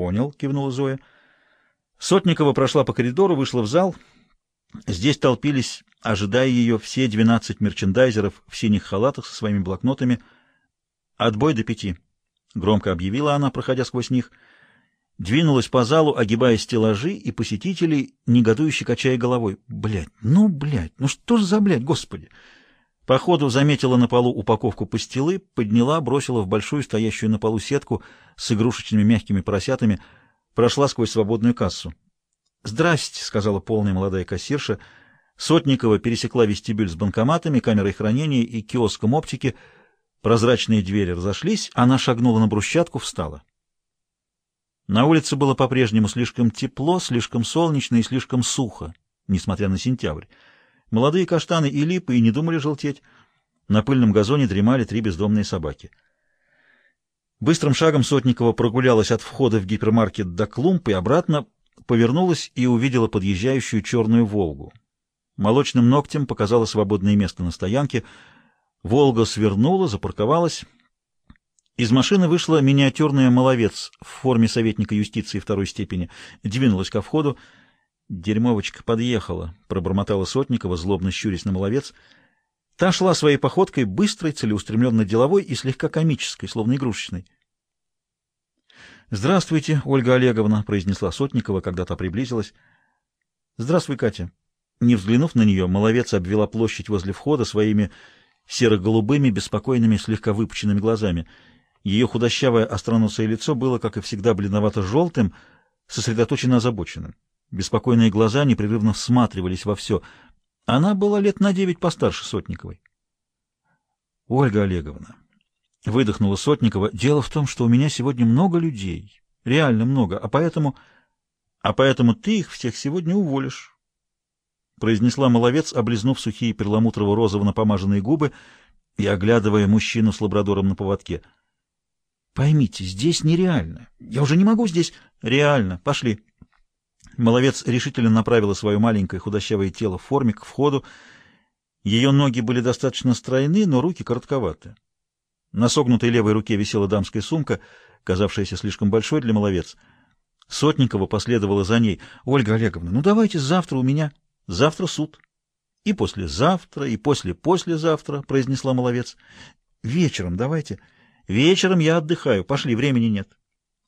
Понял, кивнула Зоя. Сотникова прошла по коридору, вышла в зал. Здесь толпились, ожидая ее, все двенадцать мерчендайзеров в синих халатах со своими блокнотами. «Отбой до пяти», — громко объявила она, проходя сквозь них. Двинулась по залу, огибая стеллажи и посетителей, негодующе качая головой. «Блядь, ну, блядь, ну что ж за блядь, господи!» По ходу заметила на полу упаковку пастилы, подняла, бросила в большую стоящую на полу сетку с игрушечными мягкими поросятами, прошла сквозь свободную кассу. «Здрасте», — сказала полная молодая кассирша. Сотникова пересекла вестибюль с банкоматами, камерой хранения и киоском оптики. Прозрачные двери разошлись, она шагнула на брусчатку, встала. На улице было по-прежнему слишком тепло, слишком солнечно и слишком сухо, несмотря на сентябрь. Молодые каштаны и липы и не думали желтеть. На пыльном газоне дремали три бездомные собаки. Быстрым шагом Сотникова прогулялась от входа в гипермаркет до клумб и обратно, повернулась и увидела подъезжающую черную «Волгу». Молочным ногтем показала свободное место на стоянке. «Волга» свернула, запарковалась. Из машины вышла миниатюрная «Маловец» в форме советника юстиции второй степени, двинулась ко входу. Дерьмовочка подъехала, пробормотала Сотникова, злобно щурясь на маловец. Та шла своей походкой, быстрой, целеустремленно деловой и слегка комической, словно игрушечной. «Здравствуйте, Ольга Олеговна», — произнесла Сотникова, когда та приблизилась. «Здравствуй, Катя». Не взглянув на нее, маловец обвела площадь возле входа своими серо-голубыми, беспокойными, слегка выпученными глазами. Ее худощавое остроносое лицо было, как и всегда, бледновато-желтым, сосредоточенно озабоченным. Беспокойные глаза непрерывно всматривались во все. Она была лет на девять постарше Сотниковой. «Ольга Олеговна», — выдохнула Сотникова, — «дело в том, что у меня сегодня много людей, реально много, а поэтому... А поэтому ты их всех сегодня уволишь», — произнесла Маловец, облизнув сухие перламутрово-розово напомаженные губы и оглядывая мужчину с лабрадором на поводке. «Поймите, здесь нереально. Я уже не могу здесь...» «Реально. Пошли». Маловец решительно направила свое маленькое худощавое тело в форме к входу. Ее ноги были достаточно стройны, но руки коротковаты. На согнутой левой руке висела дамская сумка, казавшаяся слишком большой для маловец. Сотникова последовала за ней. — Ольга Олеговна, ну давайте завтра у меня... Завтра суд. — И послезавтра, и после-послезавтра, — произнесла маловец. — Вечером давайте. — Вечером я отдыхаю. Пошли, времени нет.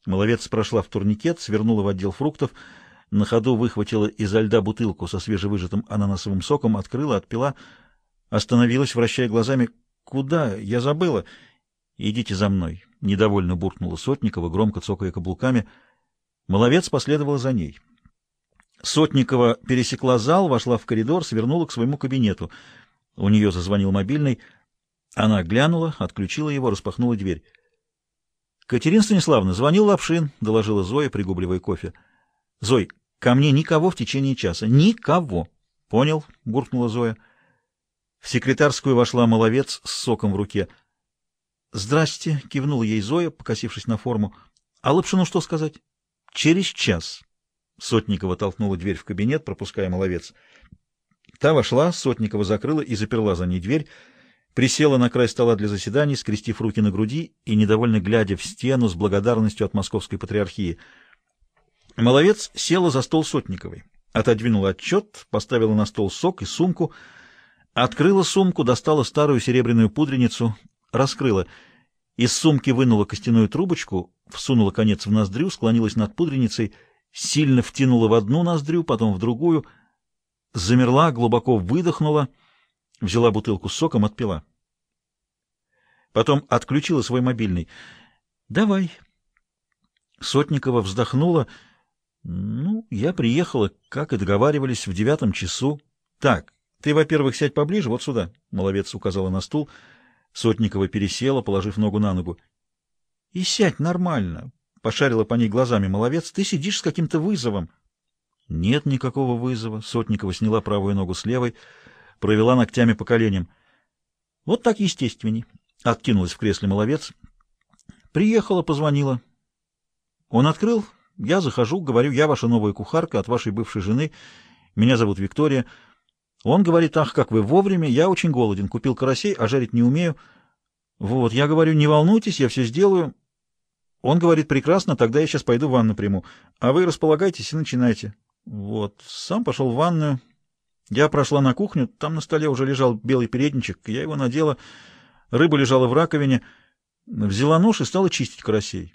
Маловец прошла в турникет, свернула в отдел фруктов — на ходу выхватила изо льда бутылку со свежевыжатым ананасовым соком, открыла, отпила, остановилась, вращая глазами. «Куда? Я забыла!» «Идите за мной!» — недовольно буркнула Сотникова, громко цокая каблуками. Маловец последовала за ней. Сотникова пересекла зал, вошла в коридор, свернула к своему кабинету. У нее зазвонил мобильный. Она глянула, отключила его, распахнула дверь. — Катерина Станиславовна, звонил Лапшин, — доложила Зоя, пригубливая кофе. — Зой, Ко мне никого в течение часа. Никого. Понял, буркнула Зоя. В секретарскую вошла маловец с соком в руке. Здрасте, кивнула ей Зоя, покосившись на форму. А Лапшину что сказать? Через час. Сотникова толкнула дверь в кабинет, пропуская маловец. Та вошла, Сотникова закрыла и заперла за ней дверь, присела на край стола для заседаний, скрестив руки на груди и недовольно глядя в стену с благодарностью от московской патриархии — Маловец села за стол Сотниковой, отодвинула отчет, поставила на стол сок и сумку, открыла сумку, достала старую серебряную пудреницу, раскрыла. Из сумки вынула костяную трубочку, всунула конец в ноздрю, склонилась над пудреницей, сильно втянула в одну ноздрю, потом в другую, замерла, глубоко выдохнула, взяла бутылку с соком, отпила. Потом отключила свой мобильный. «Давай». Сотникова вздохнула — ну, я приехала, как и договаривались, в девятом часу. Так, ты, во-первых, сядь поближе, вот сюда. Маловец указала на стул. Сотникова пересела, положив ногу на ногу. И сядь нормально. Пошарила по ней глазами Маловец. Ты сидишь с каким-то вызовом. Нет никакого вызова. Сотникова сняла правую ногу с левой, провела ногтями по коленям. Вот так естественней. Откинулась в кресле Маловец. Приехала, позвонила. Он открыл, я захожу, говорю, я ваша новая кухарка от вашей бывшей жены. Меня зовут Виктория. Он говорит, ах, как вы вовремя, я очень голоден, купил карасей, а жарить не умею. Вот, я говорю, не волнуйтесь, я все сделаю. Он говорит, прекрасно, тогда я сейчас пойду ванну приму. А вы располагайтесь и начинайте. Вот, сам пошел в ванную. Я прошла на кухню, там на столе уже лежал белый передничек, я его надела. Рыба лежала в раковине. Взяла нож и стала чистить карасей.